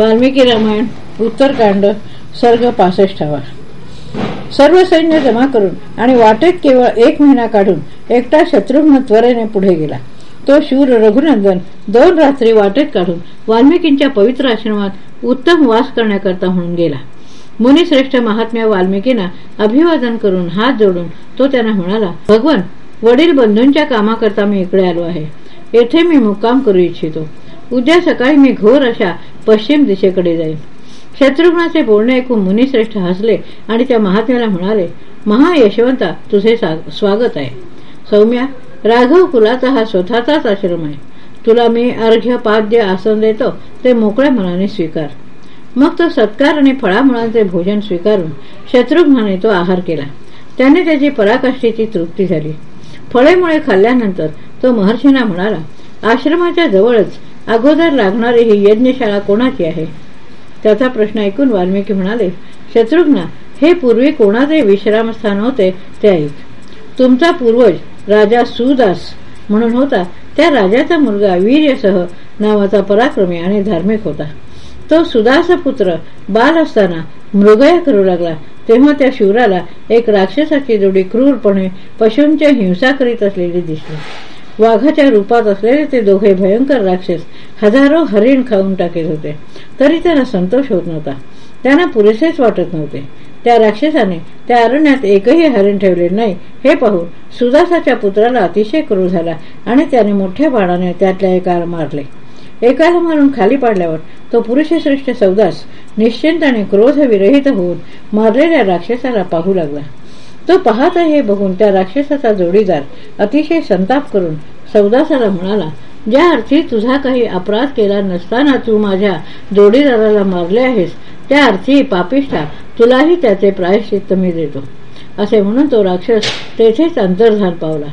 वाल्मिकी रामायण उत्तरकांड सर्ग पासष्टावा. सर्व सैन्य जमा करून आणि वाटेत केवळ एक महिना काढून एकटा शत्रुघ्न त्वरेने पुढे गेला. तो शूर रघुनंदन दोन रात्री वाटेत काढून वाल्मिकींच्या पवित्र आश्रमात उत्तम वास करण्याकरता म्हणून गेला. मुनिश्रेष्ठ महात्म्या वाल्मिकींना अभिवादन करून हात जोडून तो त्यांना म्हणाला भगवान वडील बंधूंच्या कामाकरता मी इकडे आलो आहे. येथे मी मुक्काम करू इच्छितो. उद्या सकाळी मी घोर अशा पश्चिम दिशेकडे जाईल. शत्रुघ्नाचे बोलणे ऐकून मुनिश्रेष्ठ हसले आणि त्या महात्म्याला म्हणाले महायशवंता तुझे स्वागत आहे. सौम्या राघव कुलाचा हा स्वतःचाच आश्रम आहे. तुला मी अर्घ्य पाद्य आसन देतो. ते मोकळ्या मनाने स्वीकार. मग तो सत्कार आणि फळामुळांचे भोजन स्वीकारून शत्रुघ्नाने तो आहार केला. त्याने त्याची पराकाष्ठेची तृप्ती झाली. फळेमुळे खाल्ल्यानंतर तो महर्षींना म्हणाला आश्रमाच्या जवळच अगोदर लागणारी ही यज्ञशाळा कोणाची आहे? त्याचा प्रश्न ऐकून वाल्मिकी म्हणाले शत्रुघ्ना हे पूर्वी कोणाचे विश्रामस्थान होते ते ऐक. तुमचा पूर्वज राजा सुदास म्हणून होता. त्या राजाचा मुलगा वीर्यसह नावाचा पराक्रमी आणि धार्मिक होता. तो सुदास पुत्र बाल असताना मृगया करू लागला. तेव्हा त्या शिवराला एक राक्षसाची जोडी क्रूरपणे पशूंच्या हिंसा करीत असलेली दिसली. वाघाच्या रूपात असलेले ते दोघे भयंकर राक्षस हजारो हरिण खाऊन टाकत होते. तरी त्यांना संतोष होत नव्हता. त्यांना पुरेसेच वाटत नव्हते. त्या राक्षसाने त्या अरण्यात एकही हरिण ठेवले नाही. हे पाहून सुदासाच्या पुत्राला अतिशय क्रूर झाला आणि त्याने मोठ्या बाणाने त्यातल्या एकाला मारले. एकाला मारून खाली पाडल्यावर तो पुरुषश्रेष्ठ सौदास निश्चिंताने क्रोध विरहित होऊन मारलेल्या राक्षसाला पाहू लागला. तो पाहत हे बघून त्या राक्षसाचा जोडीदार अतिशय संताप करून सौदासाला म्हणाला ज्या अर्थी तुझा काही अपराध केला नसताना तू माझ्या जोडीदाराला मारले आहेस त्या अर्थी पापिष्ठा तुलाही त्याचे प्रायश्चित्त मी देतो. असे म्हणून तो राक्षस तेथेच अंतर्धान पावला.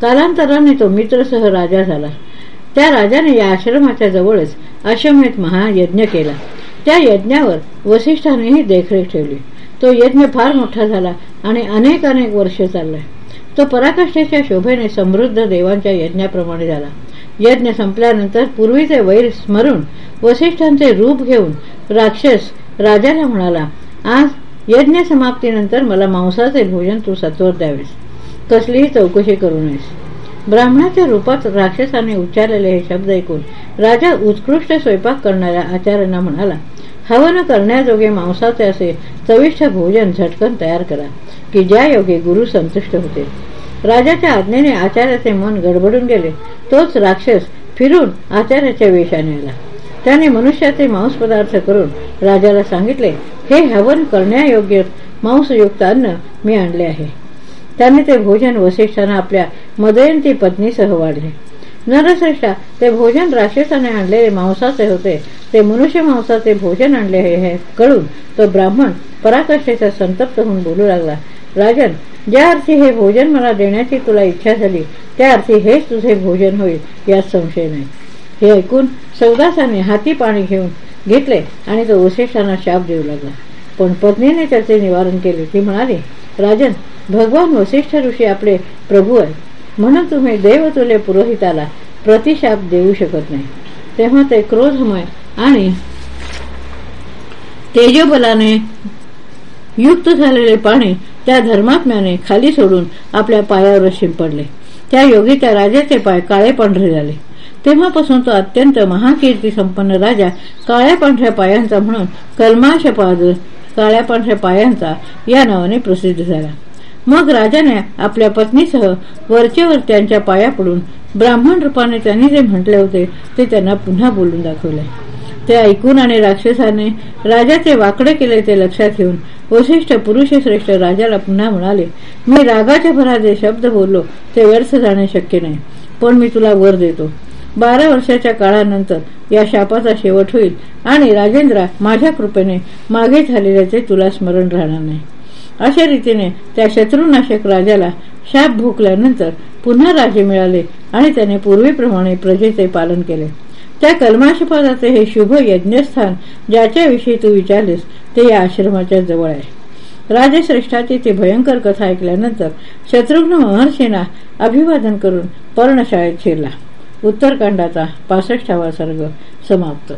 कालांतराने तो मित्रसह राजा झाला. त्या राजाने या आश्रमाच्या जवळच अश्वमेध महायज्ञ केला. त्या यज्ञावर वसिष्ठानेही देखरेख ठेवली. तो यज्ञ फार मोठा झाला आणि अनेक अनेक वर्ष चाललाय तो पराकाष्ठेच्या शोभेने समृद्ध देवांच्या यज्ञाप्रमाणे झाला. यज्ञ संपल्यानंतर पूर्वीचे वैर स्मरून वसिष्ठांचे रूप घेऊन राक्षस राजाला म्हणाला आज यज्ञ समाप्तीनंतर मला मांसाचे भोजन तू सत्वर द्यावेस. कसलीही चौकशी करू नयेस. ब्राह्मणाच्या रूपात राक्षसाने उच्चारलेले हे शब्द ऐकून राजा उत्कृष्ट स्वयंपाक करणाऱ्या आचार्यांना म्हणाला हवन करण्याजोगे मांसाचे असे चविष्ट भोजन झटकन तयार करा की ज्या योगे गुरु संतुष्ट होते. राजाच्या आज्ञेने आचार्याचे मन गडबडून गेले. तोच राक्षस फिरून आचार्याच्या वेशाने आला. त्याने मनुष्याचे मांस पदार्थ करून राजाला सांगितले हे हवन करण्यायोग्य मांसयुक्त अन्न मी आणले आहे. त्याने ते भोजन वसिष्ठांना आपल्या मदयंती पत्नीसह वाढले. नरश्रेष्ठा ते भोजन राक्षसाने आणलेले मांसाचे होते. ते मनुष्य मांसाचे भोजन आणले हे कळून तो ब्राह्मण पराकाष्ठेचा संतप्त होऊन बोलू लागला. राजन ज्या अर्थी हे भोजन मला देण्याची तुला इच्छा झाली त्या अर्थी हेच तुझे भोजन होईल यात संशय नाही. हे ऐकून सौदासाने हाती पाणी घेऊन घेतले आणि तो वसिष्ठांना शाप देऊ लागला. पण पत्नीने त्याचे निवारण केले. ती म्हणाली राजन भगवान वसिष्ठ ऋषी आपले प्रभू आहे म्हणून तुम्ही देवतुल्य पुरोहिताला प्रतिशाप देऊ शकत नाही. तेव्हा ते क्रोधमय आणि तेजोबलाने युक्त झालेले पाणी त्या धर्मात्म्याने खाली सोडून आपल्या पायावर शिंपडले. त्या योगी त्या राजाचे पाय काळे पांढरे झाले. तेव्हापासून तो अत्यंत महाकीर्ती संपन्न राजा काळ्या पांढऱ्या पायांचा म्हणून कलमाश पादर काळ्या पांढऱ्या पायांचा या नावाने प्रसिद्ध झाला. मग राजाने आपल्या पत्नीसह वरचेवर त्यांच्या पाया पडून ब्राह्मण रूपाने त्यांनी जे म्हटले होते ते त्यांना पुन्हा बोलून दाखवले. ते ऐकून आणि राक्षसाने राजाचे वाकडे केले ते लक्षात घेऊन वशिष्ठ पुरुष श्रेष्ठ राजाला पुन्हा म्हणाले मी रागाच्या भरात जे शब्द बोललो ते व्यर्थ जाणे शक्य नाही. पण मी तुला वर देतो. बारा वर्षाच्या काळानंतर या शापाचा शेवट होईल आणि राजेंद्रा माझ्या कृपेने मागे झालेल्याचे तुला स्मरण राहणार नाही. अशा रीतीने त्या शत्रुनाशक राजाला शाप भोकल्यानंतर पुन्हा राजे मिळाले आणि त्याने पूर्वीप्रमाणे प्रजेचे पालन केले. त्या कलमाशपादाचे हे शुभ यज्ञस्थान ज्याच्याविषयी तू विचारलेस ते या आश्रमाच्या जवळ आहे. राजश्रेष्ठाची ती भयंकर कथा ऐकल्यानंतर शत्रुघ्न महर्षींना अभिवादन करून पर्णशाळेत शिरला. उत्तरकांडाचा पासष्टावा सर्ग समाप्त.